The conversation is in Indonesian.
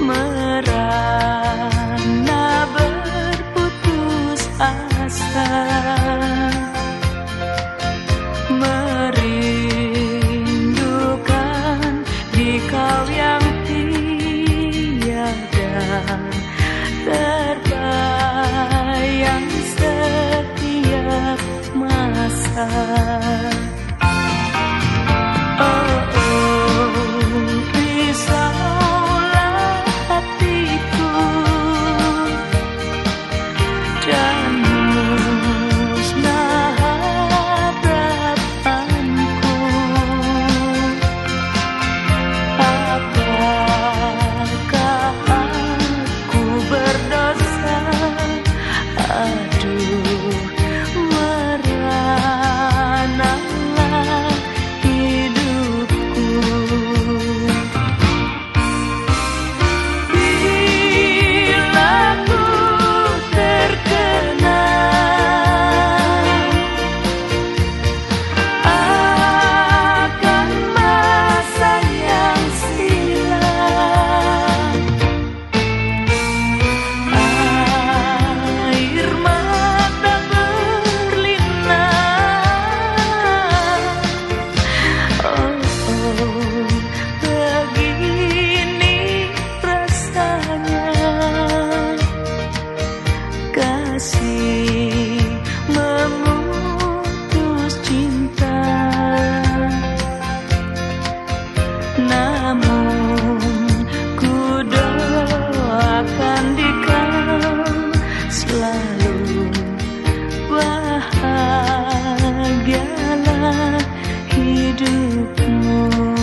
merana berputus asa. Merindukan di kau yang tiada. 结果